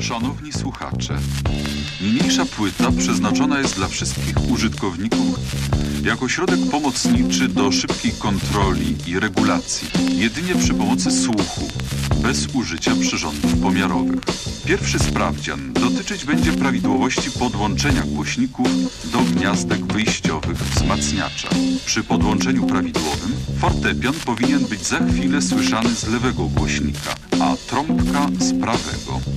Szanowni słuchacze, niniejsza płyta przeznaczona jest dla wszystkich użytkowników jako środek pomocniczy do szybkiej kontroli i regulacji, jedynie przy pomocy słuchu, bez użycia przyrządów pomiarowych. Pierwszy sprawdzian dotyczyć będzie prawidłowości podłączenia głośników do gniazdek wyjściowych wzmacniacza. Przy podłączeniu prawidłowym fortepian powinien być za chwilę słyszany z lewego głośnika, a trąbka z prawego.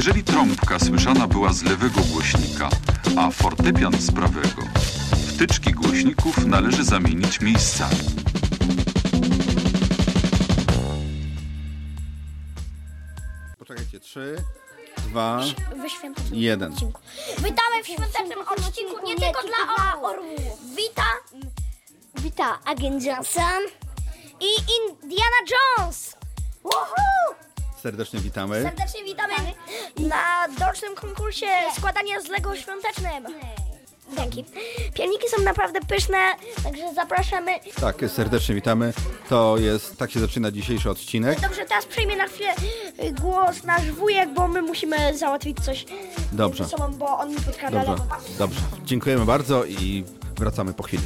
Jeżeli trąbka słyszana była z lewego głośnika, a fortepian z prawego, wtyczki głośników należy zamienić miejscami. Poczekajcie, trzy, dwa, jeden. odcinku. Witamy w świątecznym odcinku nie tylko dla orłów. Wita, wita agent Johnson i Indiana Jones. Woohoo! Serdecznie witamy. Serdecznie witamy na dorocznym konkursie składania z Lego świątecznym. Dzięki. Pierniki są naprawdę pyszne, także zapraszamy. Tak, serdecznie witamy. To jest, tak się zaczyna dzisiejszy odcinek. Dobrze, teraz przejmie na chwilę y, głos nasz wujek, bo my musimy załatwić coś Dobrze. ze sobą, bo on mi podkrada Dobrze, dobrze. Dziękujemy bardzo i wracamy po chwili.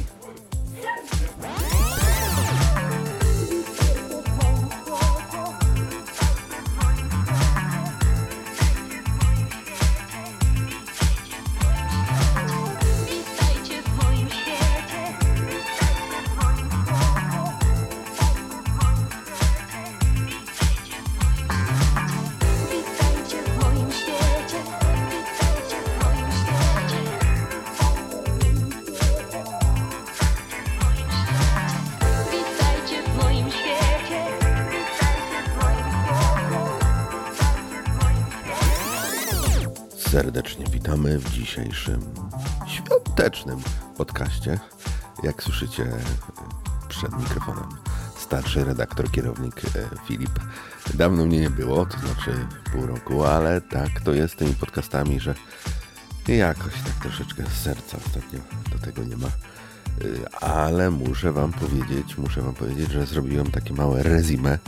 Dzisiejszym świątecznym podcaście. Jak słyszycie przed mikrofonem starszy redaktor, kierownik e, Filip. Dawno mnie nie było, to znaczy pół roku, ale tak to jest z tymi podcastami, że jakoś tak troszeczkę serca ostatnio do tego nie ma. Y, Ale muszę wam powiedzieć, muszę wam powiedzieć, że zrobiłem takie małe rezime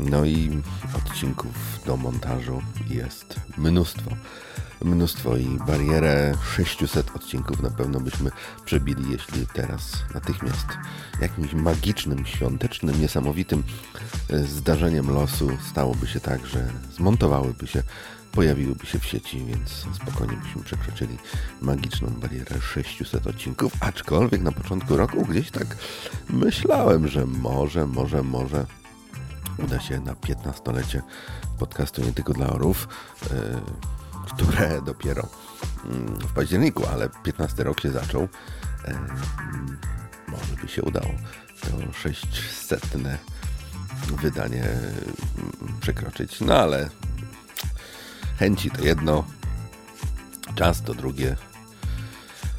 no i odcinków do montażu jest mnóstwo. Mnóstwo i barierę. 600 odcinków na pewno byśmy przebili, jeśli teraz natychmiast jakimś magicznym, świątecznym, niesamowitym e, zdarzeniem losu stałoby się tak, że zmontowałyby się, pojawiłyby się w sieci, więc spokojnie byśmy przekroczyli magiczną barierę 600 odcinków, aczkolwiek na początku roku gdzieś tak myślałem, że może, może, może uda się na 15-lecie podcastu nie tylko dla orów, e, które dopiero mm, w październiku, ale 15 rok się zaczął. E, mm, może by się udało to 600 wydanie mm, przekroczyć, no ale chęci to jedno, czas to drugie,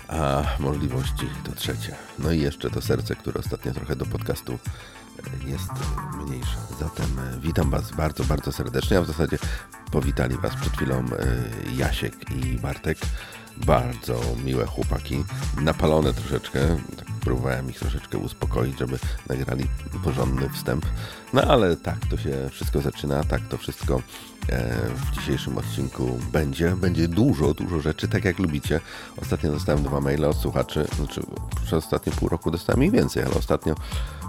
a możliwości to trzecie. No i jeszcze to serce, które ostatnio trochę do podcastu jest mniejsze. Zatem e, witam Was bardzo, bardzo serdecznie, a w zasadzie powitali Was przed chwilą e, Jasiek i Bartek. Bardzo miłe chłopaki, napalone troszeczkę, tak próbowałem ich troszeczkę uspokoić, żeby nagrali porządny wstęp. No ale tak to się wszystko zaczyna, tak to wszystko e, w dzisiejszym odcinku będzie. Będzie dużo, dużo rzeczy, tak jak lubicie. Ostatnio dostałem dwa maile od słuchaczy, znaczy przez ostatnie pół roku dostałem ich więcej, ale ostatnio,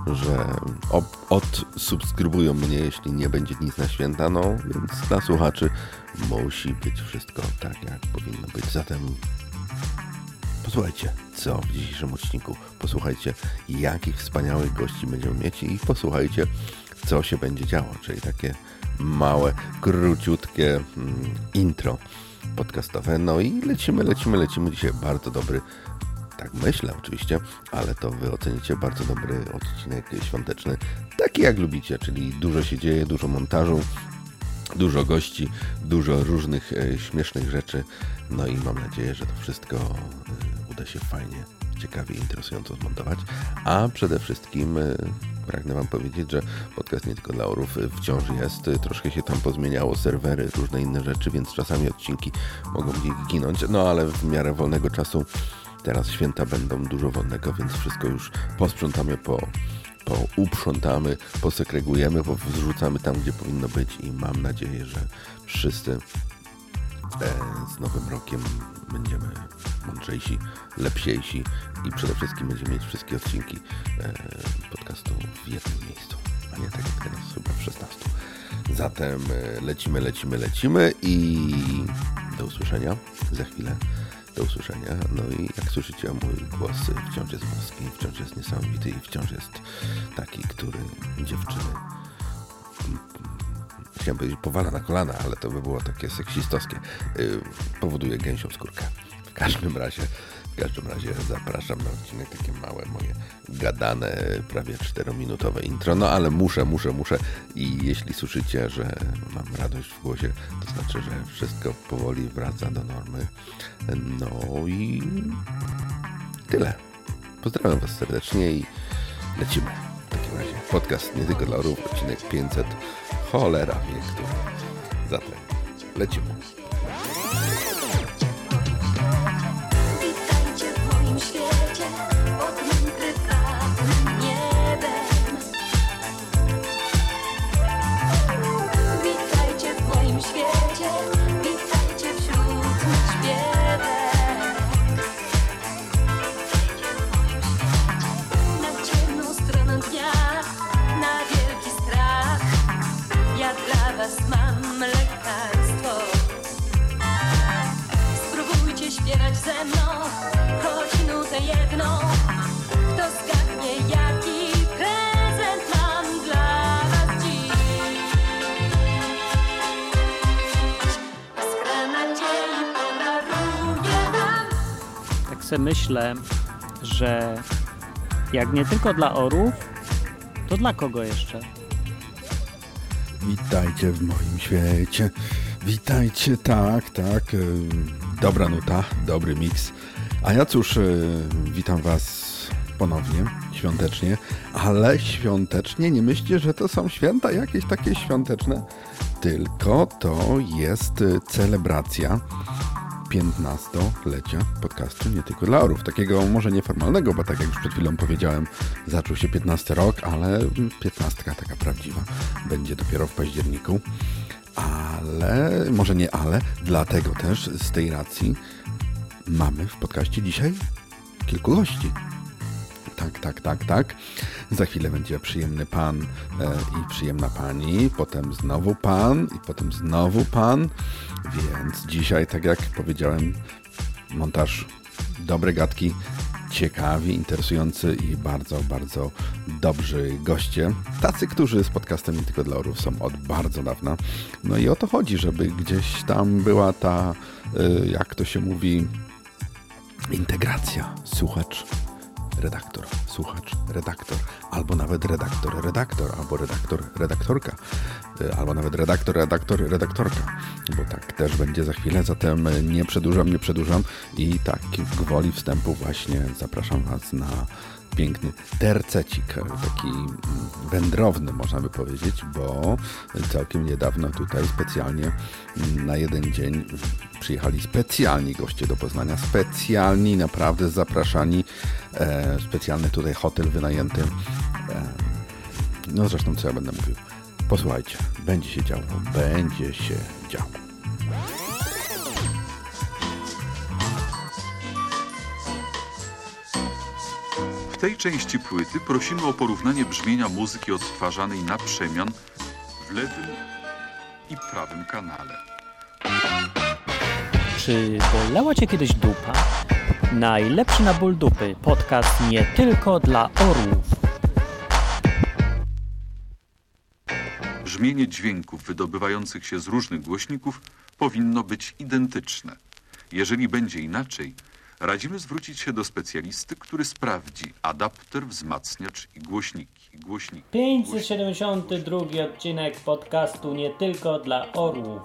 że ob- odsubskrybują mnie, jeśli nie będzie nic na święta, no więc dla słuchaczy musi być wszystko tak, jak powinno być. Zatem Posłuchajcie, co w dzisiejszym odcinku. Posłuchajcie, jakich wspaniałych gości będziemy mieć i posłuchajcie, co się będzie działo, czyli takie małe, króciutkie mm, intro podcastowe. No i lecimy, lecimy, lecimy. Dzisiaj bardzo dobry, tak myślę oczywiście, ale to wy ocenicie bardzo dobry odcinek świąteczny, taki jak lubicie, czyli dużo się dzieje, dużo montażu, dużo gości, dużo różnych e, śmiesznych rzeczy. No i mam nadzieję, że to wszystko e, uda się fajnie, ciekawie, interesująco zmontować. A przede wszystkim e, pragnę Wam powiedzieć, że podcast nie tylko dla orów wciąż jest. Troszkę się tam pozmieniało, serwery, różne inne rzeczy, więc czasami odcinki mogą gdzieś ginąć. No ale w miarę wolnego czasu Teraz święta będą dużo wolnego, więc wszystko już posprzątamy, po, pouprzątamy, posegregujemy, wrzucamy tam, gdzie powinno być i mam nadzieję, że wszyscy e, z Nowym Rokiem będziemy mądrzejsi, lepsiejsi i przede wszystkim będziemy mieć wszystkie odcinki e, podcastu w jednym miejscu, a nie tak jak teraz chyba w 16. Zatem e, lecimy, lecimy, lecimy i do usłyszenia za chwilę. Do usłyszenia. No i jak słyszycie, mój głos wciąż jest włoski, wciąż jest niesamowity i wciąż jest taki, który dziewczyny chciałem powiedzieć powala na kolana, ale to by było takie seksistowskie. Yy, powoduje gęsią skórkę. W każdym razie, w każdym razie zapraszam na odcinek takie małe moje gadane, prawie 4-minutowe intro. No ale muszę, muszę, muszę i jeśli słyszycie, że mam radość w głosie, to znaczy, że wszystko powoli wraca do normy. No i tyle. Pozdrawiam Was serdecznie i lecimy. W takim razie podcast nie tylko dla orów, odcinek 500. Cholera wie który. Zatem lecimy. Myślę, że jak nie tylko dla orów, to dla kogo jeszcze? Witajcie w moim świecie. Witajcie, tak, tak. y, Dobra nuta, dobry miks. A ja cóż, y, witam Was ponownie, świątecznie, ale świątecznie nie myślcie, że to są święta jakieś takie świąteczne, tylko to jest y, celebracja 15-lecia podcastu Nie Tylko dla Orów. Takiego może nieformalnego, bo tak jak już przed chwilą powiedziałem, zaczął się 15 rok, ale 15 taka prawdziwa będzie dopiero w październiku. Ale, może nie ale, dlatego też z tej racji mamy w podcaście dzisiaj kilku gości. Tak, tak, tak, tak. Za chwilę będzie przyjemny pan e, i przyjemna pani, potem znowu pan i potem znowu pan. Więc dzisiaj, tak jak powiedziałem, montaż dobre gadki, ciekawi, interesujący i bardzo, bardzo dobrzy goście. Tacy, którzy z podcastem nie tylko dla orów są od bardzo dawna. No i o to chodzi, żeby gdzieś tam była ta, y, jak to się mówi, integracja. Słuchacz, redaktor, słuchacz, redaktor, albo nawet redaktor, redaktor, albo redaktor, redaktorka, y, albo nawet redaktor, redaktor, redaktorka, bo tak też będzie za chwilę, zatem nie przedłużam, nie przedłużam i tak gwoli wstępu właśnie zapraszam Was na piękny tercecik, taki mm, wędrowny można by powiedzieć, bo całkiem niedawno tutaj specjalnie mm, na jeden dzień przyjechali specjalni goście do Poznania, specjalni, naprawdę zapraszani, e, specjalny tutaj hotel wynajęty. E, no zresztą co ja będę mówił. Posłuchajcie, będzie się działo, będzie się działo. W tej części płyty prosimy o porównanie brzmienia muzyki odtwarzanej na przemian w lewym i prawym kanale. Czy bolała Cię kiedyś dupa? Najlepszy na ból dupy podcast nie tylko dla orłów. Brzmienie dźwięków wydobywających się z różnych głośników powinno być identyczne. Jeżeli będzie inaczej, radzimy zwrócić się do specjalisty, który sprawdzi adapter, wzmacniacz i głośniki. głośniki 572 odcinek podcastu nie tylko dla orłów.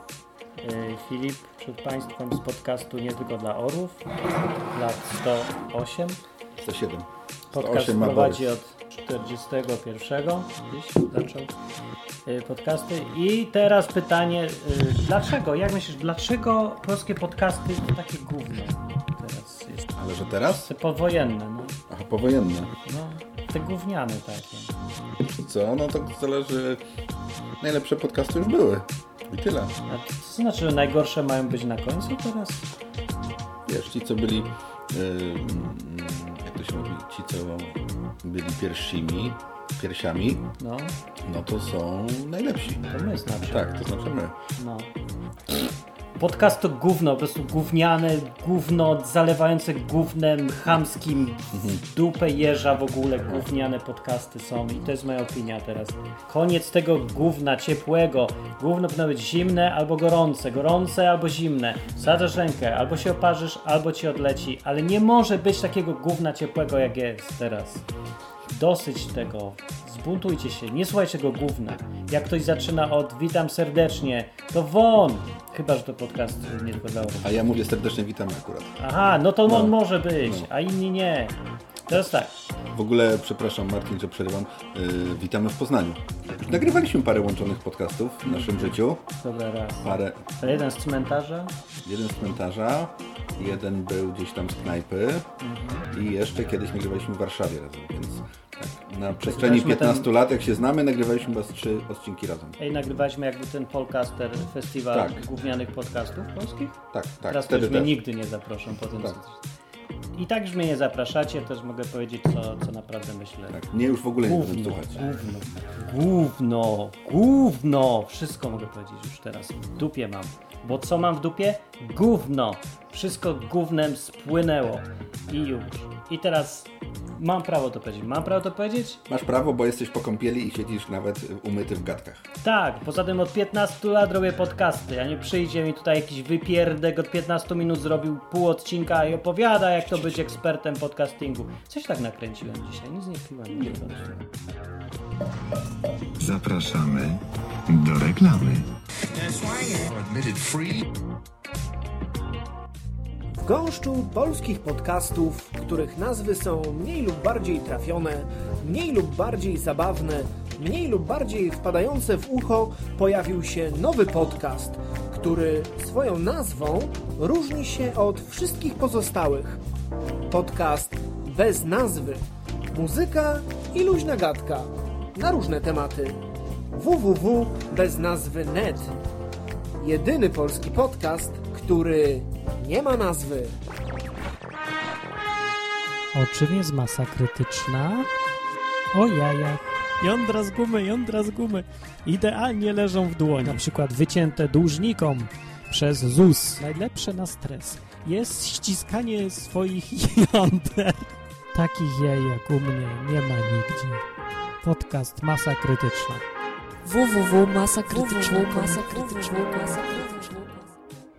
Yy, Filip przed Państwem z podcastu nie tylko dla orłów. Lat 108. 107. Podcast 108 ma prowadzi od 41 gdzieś zaczął y, podcasty. I teraz pytanie, y, dlaczego? Jak myślisz, dlaczego polskie podcasty to takie jest? Ale że teraz? Te powojenne, no. Aha, powojenne. no. Te gówniane takie. Co? No to zależy... Najlepsze podcasty już były. I tyle. A to, to znaczy, że najgorsze mają być na końcu teraz? Wiesz, ci co byli... Yy, jak to się mówi? Ci co byli pierwszymi, piersiami, No, no to są najlepsi. to my znaczy. Tak, to znaczy my. No. Podcast to gówno, po prostu gówniane, gówno zalewające gównem chamskim w dupę jeża w ogóle gówniane podcasty są i to jest moja opinia teraz. Koniec tego gówna ciepłego. Gówno powinno być zimne albo gorące, gorące albo zimne. Sadzasz rękę, albo się oparzysz, albo ci odleci, ale nie może być takiego gówna ciepłego jak jest teraz. Dosyć tego. Zbuntujcie się. Nie słuchajcie tego gówna. Jak ktoś zaczyna od witam serdecznie, to won! Chyba, że to podcast nie tylko dla. A ja mówię serdecznie witamy akurat. Aha, no to No. on może być, a inni nie. Teraz tak. W ogóle, przepraszam Martin, że przerywam. Yy, witamy w Poznaniu. Nagrywaliśmy parę łączonych podcastów w naszym życiu. Dobra, raz. Parę, Ale jeden z cmentarza. jeden z cmentarza, jeden był gdzieś tam z knajpy i jeszcze kiedyś nagrywaliśmy w Warszawie razem, więc na przestrzeni Nagrywaliśmy 15 ten- lat, jak się znamy, nagrywaliśmy chyba trzy odcinki razem. Ej, nagrywaliśmy jakby ten Polcaster Festiwal Tak. gównianych podcastów polskich. Tak, tak, Teraz już mnie też. nigdy nie zaproszą po tym. Tak. I tak już mnie nie zapraszacie, też mogę powiedzieć, co, co naprawdę myślę. Tak, mnie już w ogóle nie Gówno, słuchać. gówno, gówno, gówno. Wszystko mogę powiedzieć już teraz. W dupie mam. Bo co mam w dupie? Gówno. Wszystko gównem spłynęło. I już. I teraz mam prawo to powiedzieć. Mam prawo to powiedzieć? Masz prawo, bo jesteś po kąpieli i siedzisz nawet umyty w gadkach. Tak, poza tym od 15 lat robię podcasty, a nie przyjdzie mi tutaj jakiś wypierdek od 15 minut zrobił pół odcinka i opowiada jak to być ekspertem podcastingu. Coś tak nakręciłem dzisiaj, nic nie piłem. Nie Zapraszamy do reklamy. W gąszczu polskich podcastów, których nazwy są mniej lub bardziej trafione, mniej lub bardziej zabawne, mniej lub bardziej wpadające w ucho, pojawił się nowy podcast, który swoją nazwą różni się od wszystkich pozostałych. Podcast bez nazwy. Muzyka i luźna gadka na różne tematy. www.beznazwy.net Jedyny polski podcast, który nie ma nazwy. O czym jest masa krytyczna? O jajach. Jądra z gumy, jądra z gumy. Idealnie leżą w dłoni. Na przykład wycięte dłużnikom przez ZUS. Najlepsze na stres jest ściskanie swoich jąder. Takich jaj jak u mnie nie ma nigdzie. Podcast Masa Krytyczna.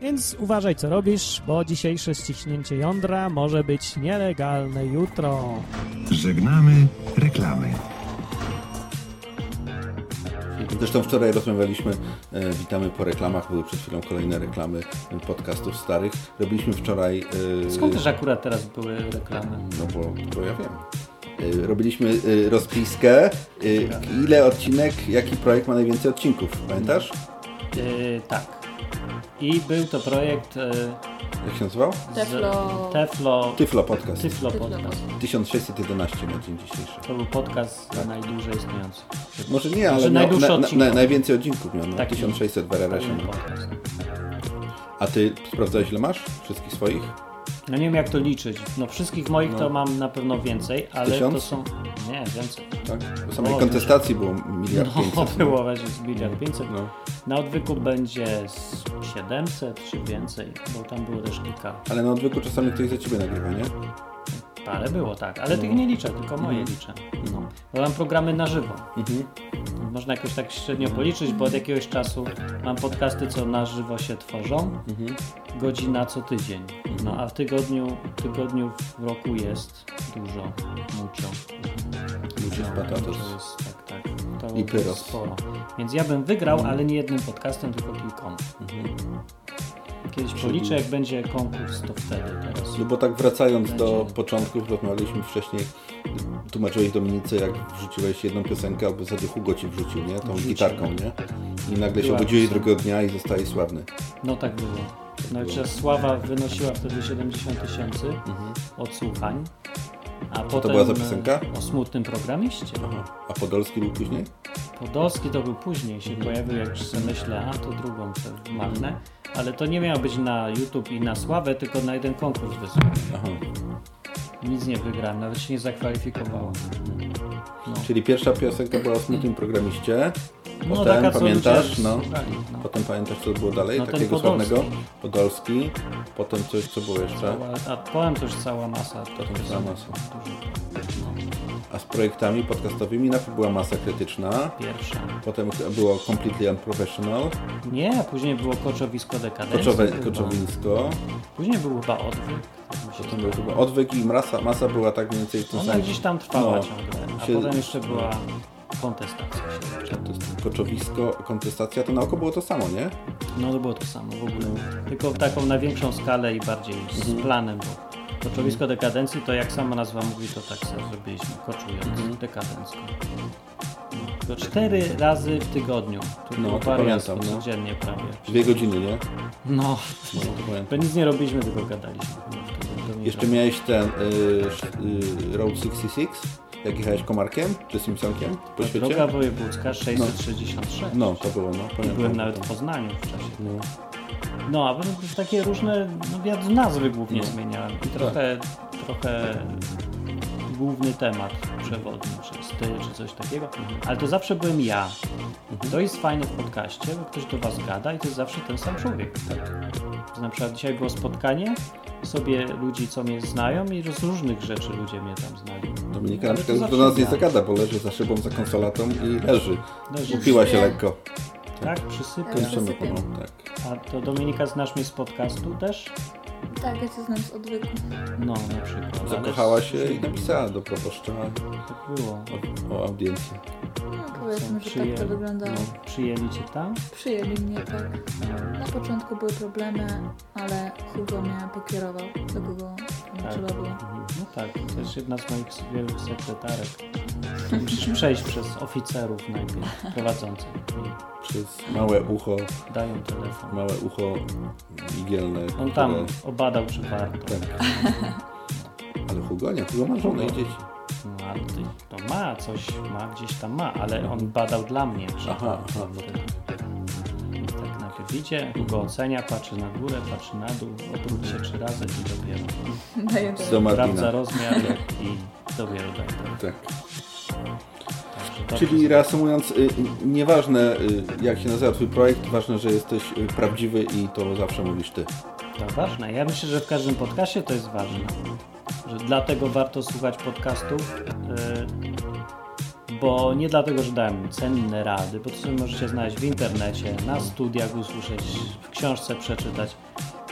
Więc uważaj co robisz, bo dzisiejsze ściśnięcie jądra może być nielegalne jutro. Żegnamy reklamy. Zresztą wczoraj rozmawialiśmy, e, witamy po reklamach, były przed chwilą kolejne reklamy podcastów starych. Robiliśmy wczoraj... E, Skąd też akurat teraz były reklamy? No bo, bo ja wiem. E, robiliśmy e, rozpiskę, e, ile odcinek, jaki projekt ma najwięcej odcinków, pamiętasz? Yy, tak. I był to projekt yy, Jak się nazywał? Teflo. Teflo, Tyflo Podcast. Tyflo Podcast. 1611 na dzień dzisiejszy. To był podcast najdłużej istniejący. Może nie, ale Znaczy miał- na, na, na, najwięcej odcinków miał, no, Taki 1600 w. A ty sprawdzałeś ile masz? Wszystkich swoich? No nie wiem jak to liczyć. No wszystkich moich No. to mam na pewno więcej, ale Tysiąc? to są... Nie, więcej. Tak? Samej O, kontestacji było miliard No, pięćset. było właśnie z miliard 500. No. Na odwyku będzie z 700 czy więcej, bo tam było też kilka. Ale na odwyku czasami ktoś za ciebie nagrywa, nie? Parę było, tak, ale tych nie liczę, tylko moje liczę. No. Bo mam programy na żywo. Mhm. Można jakoś tak średnio policzyć, bo od jakiegoś czasu mam podcasty, co na żywo się tworzą. Godzina co tydzień. No a w tygodniu, tygodniu w roku jest dużo, mucho. Muchos patatos. To jest, tak, tak. To I pyros. sporo. Więc ja bym wygrał, ale nie jednym podcastem, tylko kilkoma. Kiedyś policzę, jak będzie konkurs, to wtedy. Teraz No bo tak wracając do Będzie. początków, rozmawialiśmy wcześniej, tłumaczyłeś Dominice, jak wrzuciłeś jedną piosenkę, albo wtedy Hugo ci wrzucił, nie? Tą Wrzucił. gitarką, nie? I nagle się Była obudziłeś piosenka. drugiego dnia i zostałeś sławny. No tak było. No i było. że Sława wynosiła wtedy 70 tysięcy odsłuchań. A potem Mhm. była za piosenka? e, O smutnym programiście. Aha. A Podolski był później? Podolski to był później, się pojawił, jak już sobie myślę, a to drugą sobie. Ale to nie miało być na YouTube i na sławę, tylko na jeden konkurs wysłał. Aha. Nic nie wygrałem, nawet się nie zakwalifikowało. Czyli pierwsza piosenka była o smutnym programiście. No, Potem co pamiętasz? No. słuchali, no. Potem pamiętasz co było dalej? No, Takiego Podolski. sławnego? Podolski. Potem coś co było jeszcze? Cała, a powiem to już cała masa. Potem cała masa. A z projektami podcastowymi najpierw była masa krytyczna. Pierwsza. Potem było Completely Unprofessional. Nie, a później było koczowisko dekadencji. Koczowe, chyba. Koczowińsko. Później był chyba odwyk. Potem był chyba Odwyk i masa, masa była tak mniej więcej w tym Ona samym. gdzieś tam trwała No. ciągle. A Się- potem jeszcze była kontestacja. To jest Koczowisko, kontestacja, to na oko było to samo, nie? No to było to samo w ogóle. Tylko taką na większą skalę i bardziej z Mhm. planem, bo koczowisko dekadencji to jak sama nazwa mówi, to tak sobie zrobiliśmy, koczując Mhm. No, To cztery razy w tygodniu. To No, to pamiętam, no. codziennie prawie. Dwie godziny, nie? No, No, to pamiętam. nic nie robiliśmy, tylko gadaliśmy. No, Jeszcze miałeś ten y, y, Road 66, jak jechałeś komarkiem, czy Simpsonkiem po świecie? Droga wojewódzka 666. No, to było, no. Pamiętam. byłem nawet w Poznaniu w czasie. No. No, a takie różne, no ja nazwy głównie No. zmieniałem i trochę, trochę główny temat przewodni, czy styl, czy coś takiego, ale to zawsze byłem ja. To jest fajne w podcaście, bo ktoś do was gada i to jest zawsze ten sam człowiek. Tak. Na przykład dzisiaj było spotkanie sobie ludzi, co mnie znają i z różnych rzeczy ludzie mnie tam znali. Dominika na to przykład do nas nie zagada, bo leży za szybą, za konsolatą i leży. Leży. Upiła się lekko. Tak, przysypia. Kończymy tak. A to Dominika znasz mnie z podcastu też? Tak, ja cię znam z odwyku. No, na przykład. Zakochała się i napisała do proboszcza Tak było. o, o audiencję. No, powiedzmy, że tak to wyglądało. No, przyjęli cię tam? Przyjęli mnie, tak. Na początku były problemy, ale Hugo mnie pokierował, kogo mnie Tak. trzeba było. No tak, to jest jedna z moich wielu sekretarek. Musisz przejść przez oficerów najpierw prowadzących. Przez małe ucho, dają telefon. małe ucho igielne. On tam które- obadał, czy warto. Tak. Ale Hugo nie, Hugo ma żonę i dzieci. No, ale ty, to ma coś, ma gdzieś tam ma, ale on badał dla mnie. Aha, aha, no Więc tak najpierw idzie, go ocenia, patrzy na górę, patrzy na dół, obróć się trzy razy i dopiero sprawdza rozmiar i dopiero daje. Tak. Czyli reasumując, y, nieważne y, jak się nazywa twój projekt, ważne, że jesteś y, prawdziwy i to zawsze mówisz ty. To ważne. Ja myślę, że w każdym podcastie to jest ważne. Że dlatego warto słuchać podcastów, yy, bo nie dlatego, że dają cenne rady, bo to możecie znaleźć w internecie, na studiach usłyszeć, w książce przeczytać,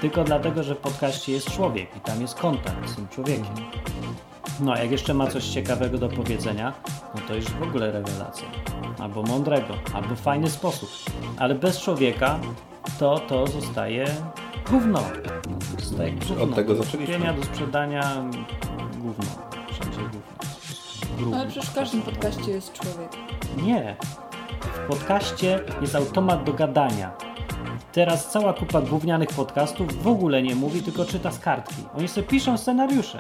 tylko dlatego, że w podcaście jest człowiek i tam jest kontakt z tym człowiekiem. No, jak jeszcze ma coś ciekawego do powiedzenia, no to już w ogóle rewelacja. Albo mądrego, albo fajny sposób. Ale bez człowieka to to zostaje gówno. No, gówno. od tego Do zaczęliśmy. kupienia, do sprzedania gówno. Wszędzie gówno. Grówno. Ale przecież w każdym podcaście jest człowiek. Nie. W podcaście jest automat do gadania. Teraz cała kupa gównianych podcastów w ogóle nie mówi, tylko czyta z kartki. Oni sobie piszą scenariusze.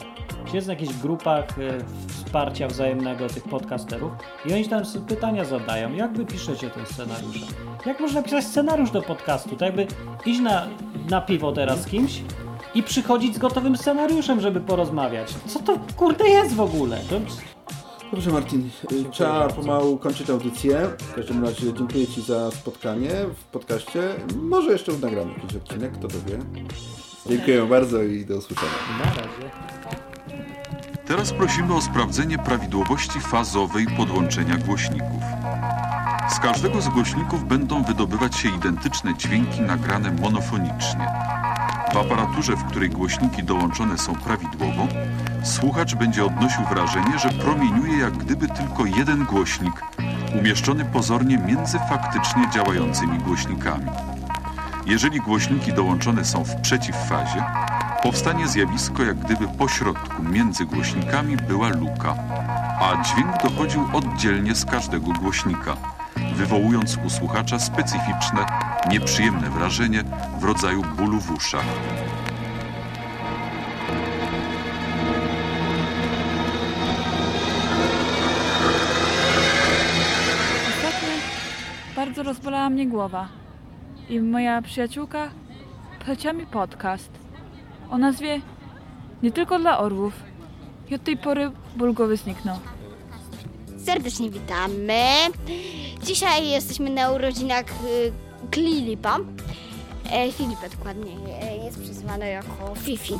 Siedzą w jakichś grupach e, wsparcia wzajemnego tych podcasterów i oni tam sobie pytania zadają. Jak wy piszecie te scenariusze? Jak można pisać scenariusz do podcastu? Tak jakby iść na, na piwo teraz z kimś i przychodzić z gotowym scenariuszem, żeby porozmawiać. Co to kurde jest w ogóle? To Dobrze Martin, y, trzeba pomału kończyć audycję. W każdym razie dziękuję Ci za spotkanie w podcaście. Może jeszcze nagramy jakiś odcinek, kto to wie. Dziękuję bardzo i do usłyszenia. na razie. Teraz prosimy o sprawdzenie prawidłowości fazowej podłączenia głośników. Z każdego z głośników będą wydobywać się identyczne dźwięki nagrane monofonicznie. W aparaturze, w której głośniki dołączone są prawidłowo, słuchacz będzie odnosił wrażenie, że promieniuje jak gdyby tylko jeden głośnik, umieszczony pozornie między faktycznie działającymi głośnikami. Jeżeli głośniki dołączone są w przeciwfazie, powstanie zjawisko, jak gdyby po środku między głośnikami była luka, a dźwięk dochodził oddzielnie z każdego głośnika, wywołując u słuchacza specyficzne, nieprzyjemne wrażenie w rodzaju bólu w uszach. Bardzo rozbolała mnie głowa i moja przyjaciółka poleciła mi podcast o nazwie Nie tylko dla orłów i od tej pory ból głowy zniknął. Serdecznie witamy. Dzisiaj jesteśmy na urodzinach y, Klilipa. E, Filipa dokładnie. E, jest przyzywany jako Fifi.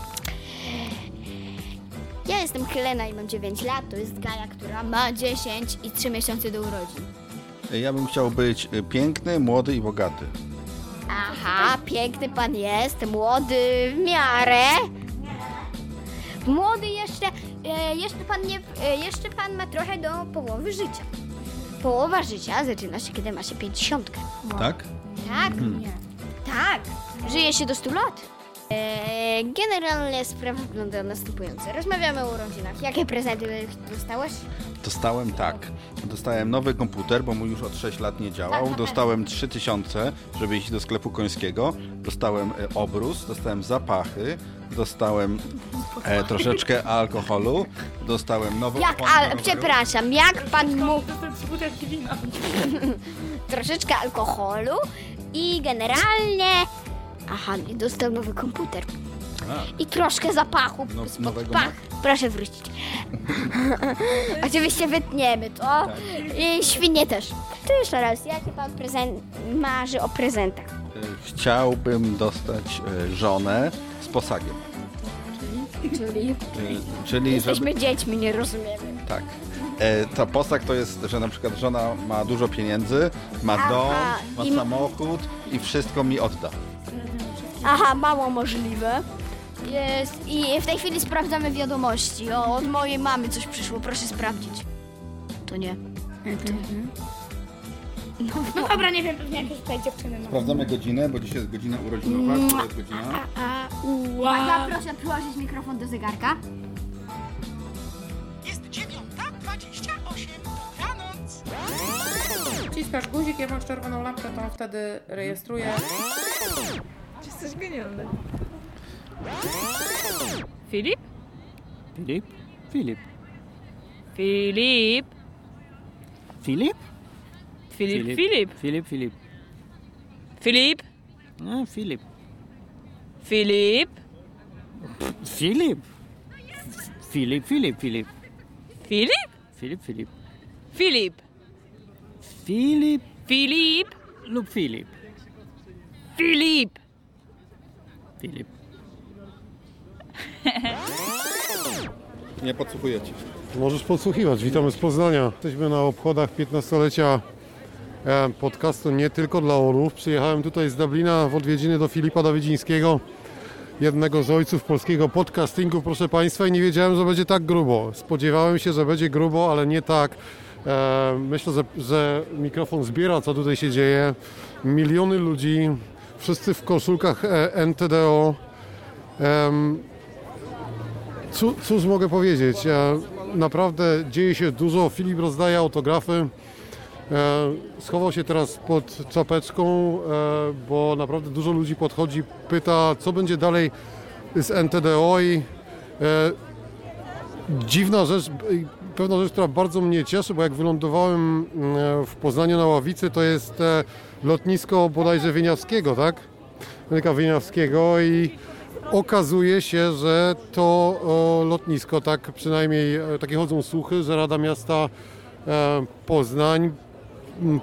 Ja jestem Helena i mam 9 lat. To jest Gaja, która ma 10 i 3 miesiące do urodzin. Ja bym chciał być y, piękny, młody i bogaty. Aha, piękny pan jest, młody w miarę. Młody jeszcze, e, jeszcze pan nie, e, jeszcze pan ma trochę do połowy życia. Połowa życia zaczyna się, kiedy ma się 50. Tak? Tak, tak. Żyje się do 100 lat. E, generalnie sprawa wygląda następująco. Rozmawiamy o urodzinach. Jakie prezenty dostałeś? Dostałem tak. Dostałem nowy komputer, bo mój już od 6 lat nie działał. Dostałem 3000, żeby iść do sklepu końskiego. Dostałem e, obrus, dostałem zapachy, dostałem e, troszeczkę alkoholu, dostałem nowy Jak, roweru. przepraszam, jak pan mógł... Troszeczkę alkoholu i generalnie... Aha, i dostał nowy komputer. I troszkę zapachu No- spod nowego pach. Proszę wrócić. Oczywiście wytniemy to. Tak. I świnie też. To jeszcze raz, jaki pan prezent marzy o prezentach? E, Chciałbym dostać e, żonę z posagiem. Czyli E, Czyli, żeby... jesteśmy dziećmi, nie rozumiemy. Tak. E, ta posag to jest, że na przykład żona ma dużo pieniędzy, ma Aha, dom, ma i- samochód i wszystko mi odda. Aha, mało możliwe. Jest. I w tej chwili sprawdzamy wiadomości. O, od mojej mamy coś przyszło, proszę sprawdzić. To nie. No, no dobra, nie wiem, pewnie jakieś tutaj dziewczyny. No. Sprawdzamy godzinę, bo dzisiaj jest godzina urodzinowa. Która jest godzina? Uwaga, proszę przyłożyć mikrofon do zegarka. Wciskasz guzik, jak masz czerwoną lampkę, to on wtedy rejestruje. Jesteś genialny. Filip? Filip? Filip. Filip? Filip? Filip, Filip. Filip, Filip. Filip? No, Filip. Filip? Filip. Filip, Filip, Filip. Filip? Filip, Filip. Filip? Filip Filip? lub Filip. Filip? Filip. Nie podsłuchujecie. Możesz podsłuchiwać. Witamy z Poznania. Jesteśmy na obchodach 15-lecia e, podcastu Nie tylko dla orłów. Przyjechałem tutaj z Dublina w odwiedziny do Filipa Dawidzińskiego, jednego z ojców polskiego podcastingu, proszę Państwa, i nie wiedziałem, że będzie tak grubo. Spodziewałem się, że będzie grubo, ale nie tak. E, myślę, że, że mikrofon zbiera, co tutaj się dzieje. Miliony ludzi, wszyscy w koszulkach e, NTDO. Cóż, cóż mogę powiedzieć? Naprawdę dzieje się dużo. Filip rozdaje autografy. E, Schował się teraz pod czapeczką, e, bo naprawdę dużo ludzi podchodzi, pyta, co będzie dalej z NTDO i dziwna rzecz, pewna rzecz, która bardzo mnie cieszy, bo jak wylądowałem e, w Poznaniu na Ławicy, to jest e, lotnisko bodajże Wieniawskiego, tak? Ryka Wieniawskiego i okazuje się, że to o, lotnisko, tak przynajmniej e, takie chodzą słuchy, że Rada Miasta e, Poznań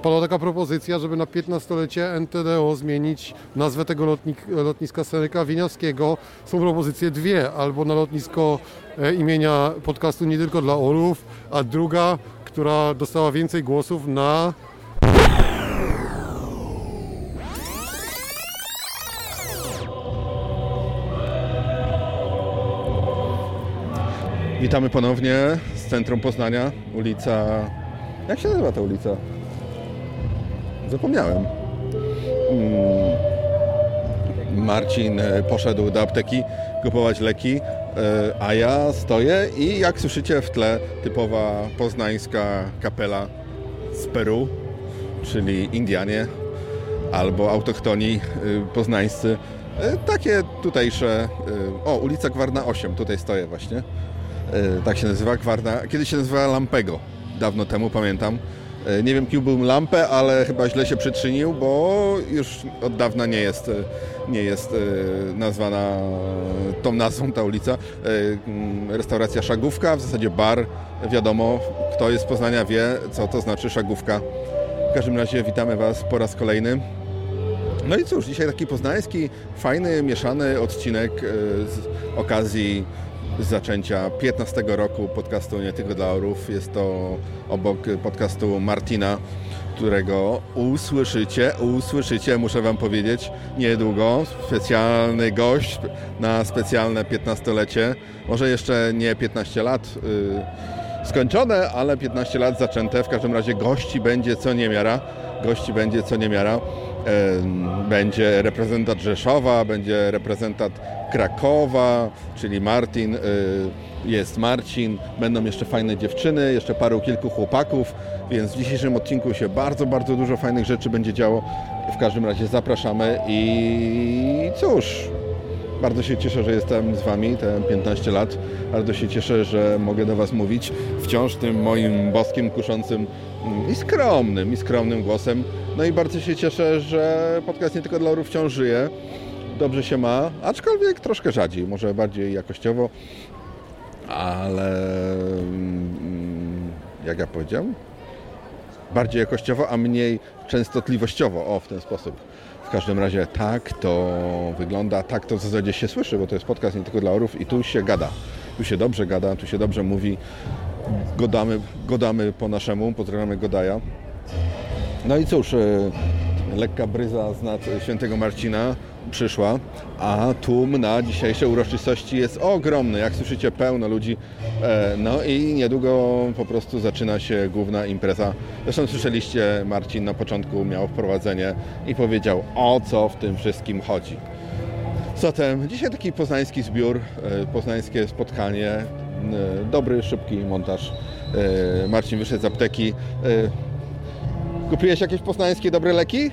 padła taka propozycja, żeby na 15-lecie NTDO zmienić nazwę tego lotnik, lotniska Seryka Wieniawskiego. Są propozycje dwie, albo na lotnisko e, imienia podcastu nie tylko dla orłów, a druga, która dostała więcej głosów na Witamy ponownie z centrum Poznania, ulica... Jak się nazywa ta ulica? Zapomniałem. Mm. Marcin e, poszedł do apteki kupować leki, e, a ja stoję i jak słyszycie w tle typowa poznańska kapela z Peru, czyli Indianie. albo autochtoni y, poznańscy. Takie tutejsze, o ulica Gwarna 8, tutaj stoję właśnie. Tak się nazywa Gwarna, kiedyś się nazywała Lampego, dawno temu pamiętam. Y, Nie wiem kim był Lampę, ale chyba źle się przyczynił, bo już od dawna nie jest, y, nie jest y, nazwana tą nazwą ta ulica. Mm, Restauracja Szagówka, w zasadzie bar, wiadomo, kto jest z Poznania wie, co to znaczy szagówka. W każdym razie witamy Was po raz kolejny. No i cóż, dzisiaj taki poznański, fajny, mieszany odcinek e, z okazji zaczęcia 15 roku podcastu Nie Tylko dla Orów. Jest to obok podcastu Martina, którego usłyszycie, usłyszycie, muszę Wam powiedzieć, niedługo. Specjalny gość na specjalne 15-lecie. Może jeszcze nie 15 lat y, skończone, ale 15 lat zaczęte. W każdym razie gości będzie co niemiara. Gości będzie co niemiara. Będzie reprezentant Rzeszowa, będzie reprezentant Krakowa, czyli Martin, y, jest Marcin, będą jeszcze fajne dziewczyny, jeszcze paru kilku chłopaków, więc w dzisiejszym odcinku się bardzo, bardzo dużo fajnych rzeczy będzie działo. W każdym razie zapraszamy i cóż, bardzo się cieszę, że jestem z Wami te 15 lat. Bardzo się cieszę, że mogę do Was mówić wciąż tym moim boskim, kuszącym i skromnym, i skromnym głosem. No i bardzo się cieszę, że podcast nie tylko dla orów wciąż żyje. Dobrze się ma, aczkolwiek troszkę rzadziej, może bardziej jakościowo, ale mm, jak ja powiedziałem, bardziej jakościowo, a mniej częstotliwościowo, o w ten sposób. W każdym razie tak to wygląda, tak to w zasadzie się słyszy, bo to jest podcast nie tylko dla orów i tu się gada. Tu się dobrze gada, tu się dobrze mówi. Godamy, godamy po naszemu, pozdrawiamy Godaja. No i cóż, e, lekka bryza z nad świętego Marcina przyszła, a tłum na dzisiejsze uroczystości jest ogromny. Jak słyszycie, pełno ludzi. E, No i niedługo po prostu zaczyna się główna impreza. Zresztą słyszeliście, Marcin na początku miał wprowadzenie i powiedział, o co w tym wszystkim chodzi. Zatem dzisiaj taki poznański zbiór, e, poznańskie spotkanie, e, dobry, szybki montaż. Marcin wyszedł z apteki. Kupiłeś jakieś poznańskie dobre leki?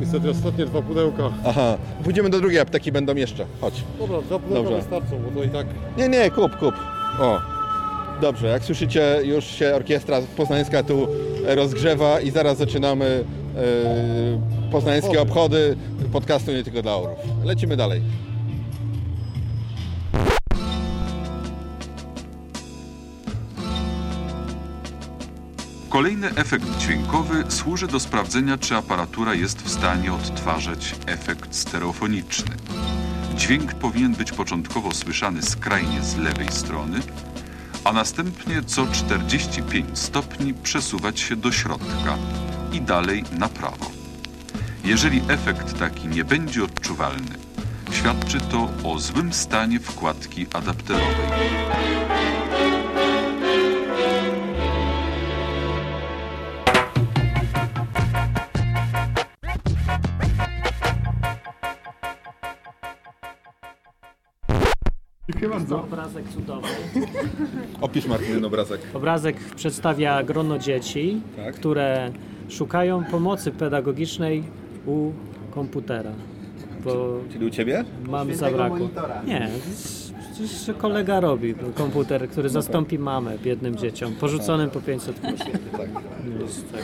Niestety ostatnie dwa pudełka. Aha, pójdziemy do drugiej apteki, będą jeszcze. Chodź. Dobra, dwa pudełka Dobrze. wystarczą, bo to i tak... Nie, nie, kup, kup. O. Dobrze, jak słyszycie, już się orkiestra poznańska tu rozgrzewa i zaraz zaczynamy e, poznańskie obchody podcastu nie tylko dla orów. Lecimy dalej. Kolejny efekt dźwiękowy służy do sprawdzenia, czy aparatura jest w stanie odtwarzać efekt stereofoniczny. Dźwięk powinien być początkowo słyszany skrajnie z lewej strony, a następnie co 45 stopni przesuwać się do środka i dalej na prawo. Jeżeli efekt taki nie będzie odczuwalny, świadczy to o złym stanie wkładki adapterowej. Bardzo. Obrazek cudowny. Opisz Martin ten obrazek. Obrazek przedstawia grono dzieci, Tak. które szukają pomocy pedagogicznej u komputera. Bo Czyli u Ciebie? mam zabrakło. monitora. Nie, przecież kolega robi komputer, który zastąpi mamę biednym dzieciom, porzuconym po 500 plus. Tak. Jest tak.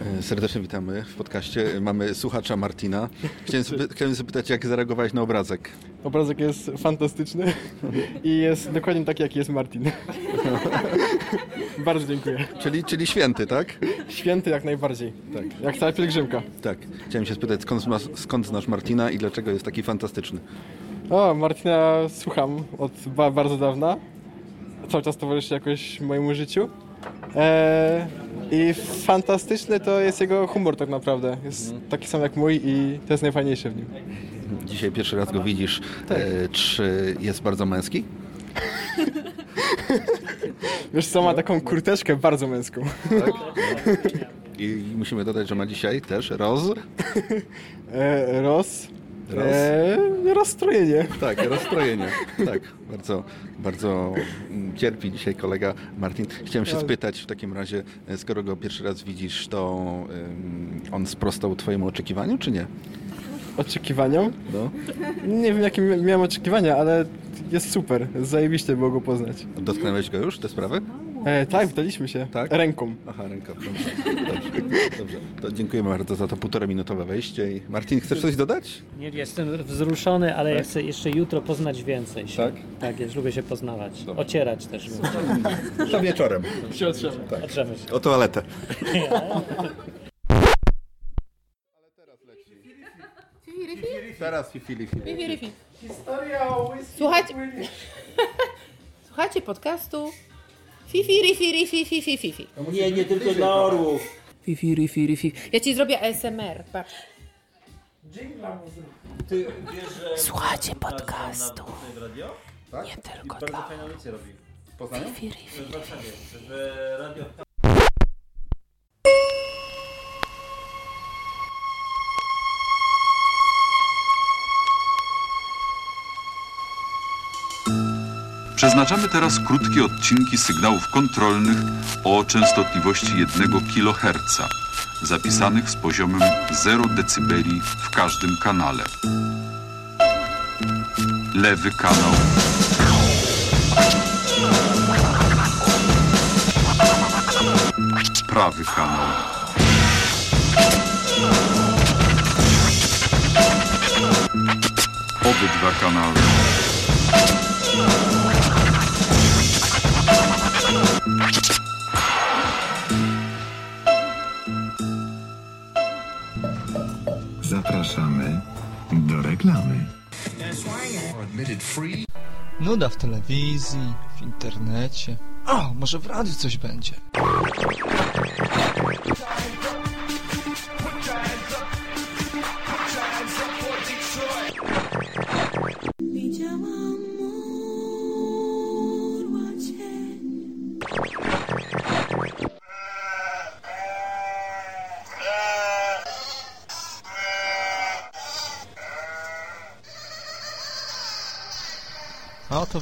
E, Serdecznie witamy w podcaście. Mamy słuchacza Martina. Chciałem, zapy- chciałem zapytać, jak zareagowałeś na obrazek? Obrazek jest fantastyczny i jest dokładnie taki, jaki jest Martin. Bardzo dziękuję. Czyli, czyli święty, tak? Święty jak najbardziej. Tak. Jak cała pielgrzymka. Tak. Chciałem się spytać, skąd, znasz, skąd znasz Martina i dlaczego jest taki fantastyczny? O, Martina słucham od ba bardzo dawna. Cały czas towarzyszy jakoś mojemu życiu. Eee, I fantastyczny to jest jego humor tak naprawdę. Jest taki sam jak mój i to jest najfajniejsze w nim. Dzisiaj pierwszy raz go widzisz. Tak. E, czy jest bardzo męski? Wiesz co, ma taką kurteczkę bardzo męską. I musimy dodać, że ma dzisiaj też roz. E, Roz? Roz? E, rozstrojenie. Tak, rozstrojenie. Tak, bardzo, bardzo cierpi dzisiaj kolega Martin. Chciałem się spytać w takim razie, e, skoro go pierwszy raz widzisz, to ym, on sprostał twojemu oczekiwaniu, czy nie? Oczekiwaniom? No. Nie wiem, jakie mia- miałem oczekiwania, ale jest super. Zajebiście było go poznać. Dotknąłeś go już, te sprawy? E, tak, wdaliśmy się. Tak? Ręką. Aha, ręką. Dobrze. Dobrze. Dobrze. To dziękujemy bardzo za to półtora minutowe wejście. I Martin, chcesz coś dodać? Nie, jestem wzruszony, ale ja chcę jeszcze jutro poznać więcej. Się. Tak? Tak, jest, lubię się poznawać. Ocierać też. To wieczorem. Się. Tak. Otrzemy się. O toaletę. Teraz Fifi, Fifi. Fifi, Rifi. Słuchajcie, słuchajcie podcastu Fifi, Rifi, Rifi, Fifi, Fifi. Nie, nie tylko dla orłów. Fifi, Rifi, Rifi. Ja ci zrobię ASMR, patrz. Słuchajcie podcastu. Nie tylko dla Fifi, Rifi. Przeznaczamy teraz krótkie odcinki sygnałów kontrolnych o częstotliwości 1 kHz, zapisanych z poziomem 0 dB w każdym kanale. Lewy kanał. Prawy kanał. Obydwa kanały. Nuda w telewizji, w internecie. O, może w radiu coś będzie.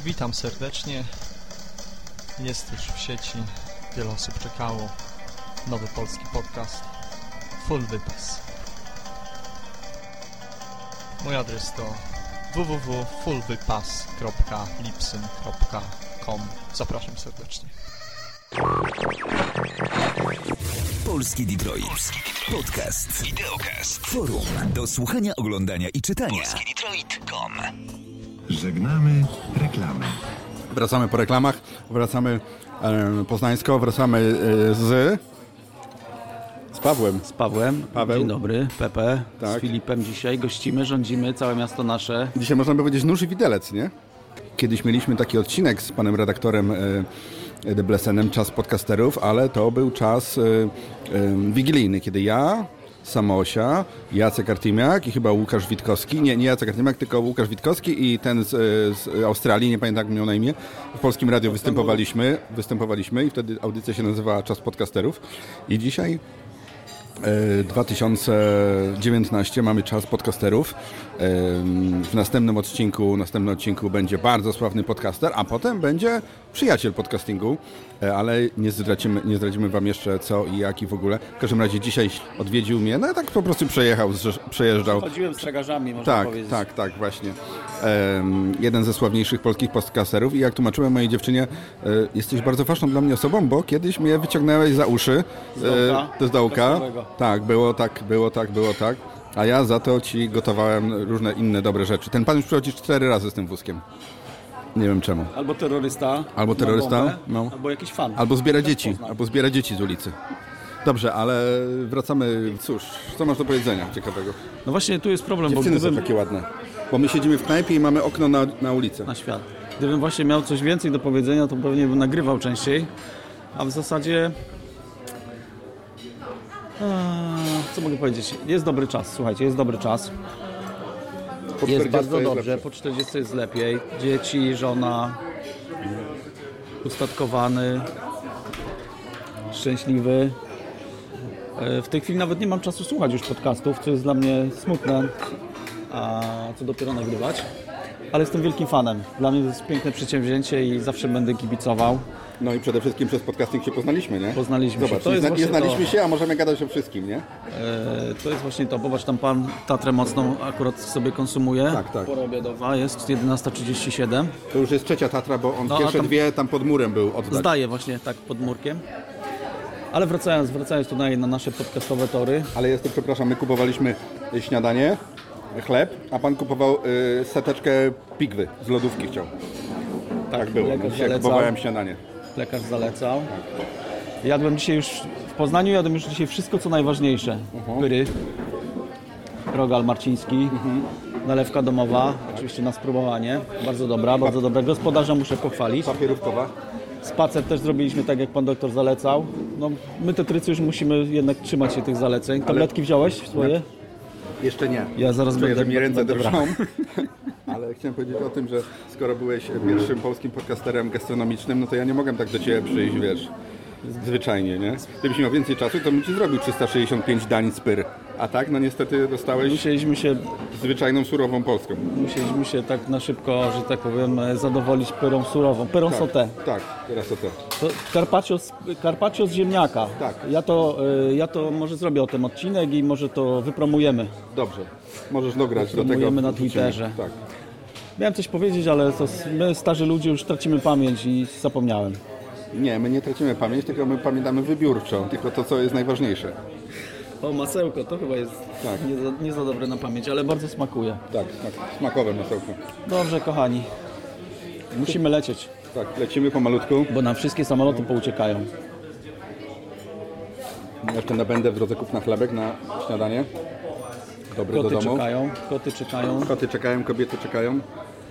Witam serdecznie. Jest już w sieci. Wiele osób czekało. Nowy polski podcast. Full Wypas. Mój adres to www.fullwypas.lipsyn.com Zapraszam serdecznie. Polski Detroit. Podcast. Wideocast. Forum. Do słuchania, oglądania i czytania. PolskiDetroit.com Żegnamy reklamy. Wracamy po reklamach, wracamy e, poznańsko, wracamy e, z... Z Pawłem. Z Pawłem. Paweł. Dzień dobry, Pepe. Tak. Z Filipem dzisiaj gościmy, rządzimy, całe miasto nasze. Dzisiaj można by powiedzieć nóż i widelec, nie? Kiedyś mieliśmy taki odcinek z panem redaktorem e, Deblesenem, czas podcasterów, ale to był czas e, e, wigilijny, kiedy ja, Samosia, Jacek Artymiak i chyba Łukasz Witkowski, nie, nie Jacek Artymiak, tylko Łukasz Witkowski i ten z, e, z Australii, nie pamiętam jak miał na imię, w Polskim Radiu występowaliśmy, występowaliśmy i wtedy audycja się nazywała Czas Podcasterów. I dzisiaj E, 2019 mamy czas podcasterów. E, W następnym odcinku, następnym odcinku będzie bardzo sławny podcaster, a potem będzie przyjaciel podcastingu, e, ale nie zdradzimy, nie zdradzimy wam jeszcze co i jak i w ogóle. W każdym razie dzisiaj odwiedził mnie, no tak po prostu przejechał, przejeżdżał. Chodziłem z tragarzami, można Tak, powiedzieć. tak, tak, właśnie. Em, jeden ze sławniejszych polskich podcasterów i jak tłumaczyłem mojej dziewczynie, e, jesteś bardzo ważną dla mnie osobą, bo kiedyś mnie wyciągnęłeś za uszy Z dołka? e, z dołka. Tak, było tak, było tak, było tak. A ja za to ci gotowałem różne inne dobre rzeczy. Ten pan już przychodzi cztery razy z tym wózkiem. Nie wiem czemu. Albo terrorysta. Albo terrorysta, bombę, no. Albo jakiś fan. Albo zbiera Tak dzieci, pozna. albo zbiera dzieci z ulicy. Dobrze, ale wracamy, cóż, co masz do powiedzenia ciekawego? No właśnie tu jest problem, bo Dziewczyny gdybym... są takie ładne. Bo my siedzimy w knajpie i mamy okno na, na ulicę. Na świat. Gdybym właśnie miał coś więcej do powiedzenia, to pewnie bym nagrywał częściej. A w zasadzie... A, co mogę powiedzieć? Jest dobry czas, słuchajcie, jest dobry czas. Po Jest 40 bardzo jest dobrze, lepsze. po 40 jest lepiej. Dzieci, żona, ustatkowany, szczęśliwy. E, W tej chwili nawet nie mam czasu słuchać już podcastów, co jest dla mnie smutne. a co dopiero nagrywać. Ale jestem wielkim fanem. Dla mnie to jest piękne przedsięwzięcie i zawsze będę kibicował. No i przede wszystkim przez podcasting się poznaliśmy, nie? Poznaliśmy Zobacz, się. To nie, zna, nie znaliśmy to. się, a możemy gadać o wszystkim, nie? E, to jest właśnie to. Popatrz, tam pan Tatrę mocną akurat sobie konsumuje. Tak, tak. Pora obiadowa jest 11.37. To już jest trzecia Tatra, bo on No, pierwsze tam- dwie tam pod murem był oddać. Zdaje właśnie tak pod murkiem. Ale wracając, wracając tutaj na nasze podcastowe tory. Ale jest to, przepraszam, my kupowaliśmy śniadanie, chleb, a pan kupował y, seteczkę pigwy z lodówki chciał. Tak, było. Dzisiaj zalecał. kupowałem śniadanie. Lekarz zalecał. Jadłem dzisiaj już w Poznaniu, jadłem już dzisiaj wszystko co najważniejsze. Pyry, rogal marciński, nalewka domowa, oczywiście na spróbowanie. Bardzo dobra, bardzo dobra. Gospodarza muszę pochwalić. Papierówkowa. Spacer też zrobiliśmy tak, jak pan doktor zalecał. No, my te trycy już musimy jednak trzymać się tych zaleceń. Tabletki wziąłeś swoje? Jeszcze nie. Ja zaraz Czuję, będę- że mi ręce drżą. Ale chciałem powiedzieć o tym, że skoro byłeś pierwszym polskim podcasterem gastronomicznym, no to ja nie mogłem tak do Ciebie przyjść, wiesz, zwyczajnie, nie? Gdybyś miał więcej czasu, to bym Ci zrobił 365 dań z pyr. A tak, no niestety dostałeś Musieliśmy się, zwyczajną, surową polską. musieliśmy się tak na szybko, że tak powiem, e, zadowolić pyrą surową. Pyrą Tak, sauté. Tak, teraz to te. To carpaccio z, carpaccio z ziemniaka. Tak. Ja to, y, ja to może zrobię o tym odcinek i może to wypromujemy. Dobrze. Możesz dograć do tego. Na wrzucimy. Twitterze. Tak. Miałem coś powiedzieć, ale to s- my starzy ludzie już tracimy pamięć i zapomniałem. Nie, my nie tracimy pamięć, tylko my pamiętamy wybiórczo, tylko to, co jest najważniejsze. O, masełko, to chyba jest Tak. nie, za, nie za dobre na pamięć, ale bardzo smakuje. Tak, tak. Smakowe masełko. Dobrze, kochani. Musimy lecieć. Tak, lecimy pomalutku. Bo nam wszystkie samoloty pouciekają. Jeszcze nabędę w drodze kup na chlebek na śniadanie. Dobry Koty do domu. czekają, koty czekają. Koty czekają, kobiety czekają.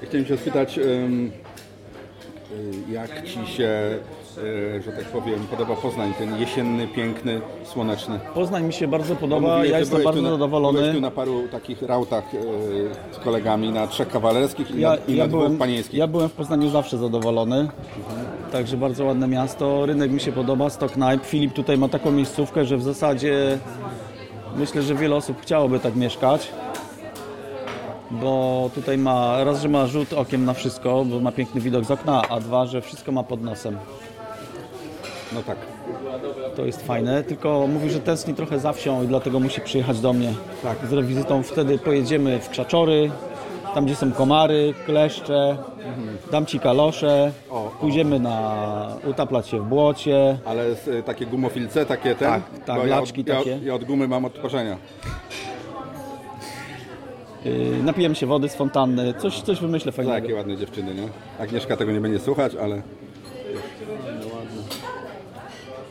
I Chciałem się spytać, y, jak Ci się, y, że tak powiem, podoba Poznań, ten jesienny, piękny, słoneczny. Poznań mi się bardzo podoba, ja jestem bardzo na, zadowolony. Byłeś tu na paru takich rautach y, z kolegami, na trzech kawalerskich i Ja, na, i ja, na dwóch byłem, panieńskich. ja byłem w Poznaniu zawsze zadowolony. Także bardzo ładne miasto. Rynek mi się podoba, Stock Knipe. Filip tutaj ma taką miejscówkę, że w zasadzie myślę, że wiele osób chciałoby tak mieszkać. Bo tutaj ma, raz, że ma rzut okiem na wszystko, bo ma piękny widok z okna, a dwa, że wszystko ma pod nosem. No tak. To jest fajne, tylko mówi, że tęskni trochę za wsią i dlatego musi przyjechać do mnie. Tak. Z rewizytą wtedy pojedziemy w Krzaczory, tam gdzie są komary, kleszcze, dam ci kalosze, pójdziemy na utaplać się w błocie. Ale z, y, takie gumofilce, takie ten? Tak, tak, Bo ja laczki od, ja, takie. ja od gumy mam odparzenia. Yy, napijemy się wody z fontanny, coś, coś wymyślę Takie fajnego. ładne dziewczyny, nie? Agnieszka tego nie będzie słuchać, ale...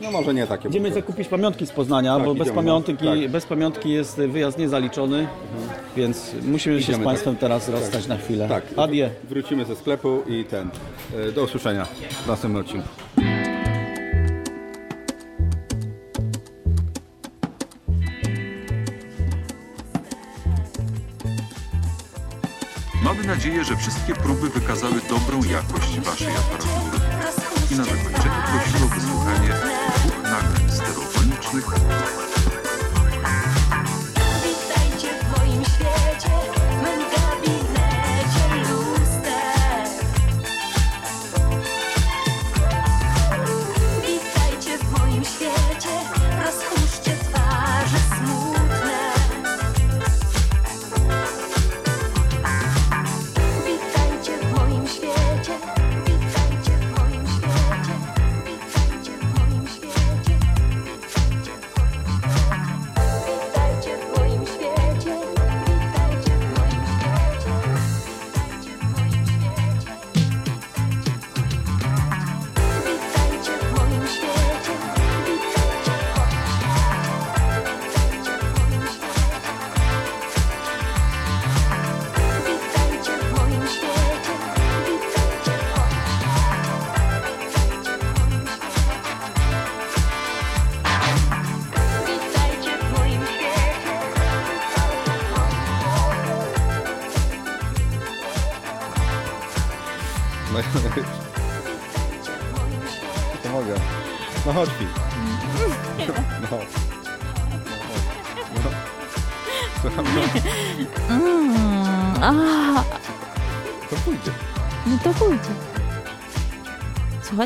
No może nie takie. Idziemy zakupić pamiątki z Poznania, Tak, bo bez idziemy, pamiątki, no. Tak. bez pamiątki jest wyjazd niezaliczony, więc musimy się Idziemy, z Państwem tak. teraz Tak. rozstać na chwilę. Tak. Adie. Wrócimy ze sklepu i ten. y, Do usłyszenia w następnym odcinku. Nadzieję, że wszystkie próby wykazały dobrą jakość Waszej aparatury. I na zakończenie prosimy o wysłuchanie dwóch nagrań stereofonicznych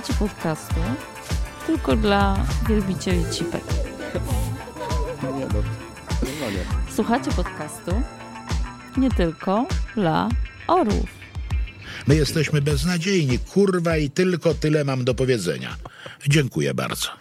Słuchajcie podcastu tylko dla wielbicieli cipek. Nie no. Słuchacie podcastu nie tylko dla orłów. My jesteśmy beznadziejni, kurwa i tylko tyle mam do powiedzenia. Dziękuję bardzo.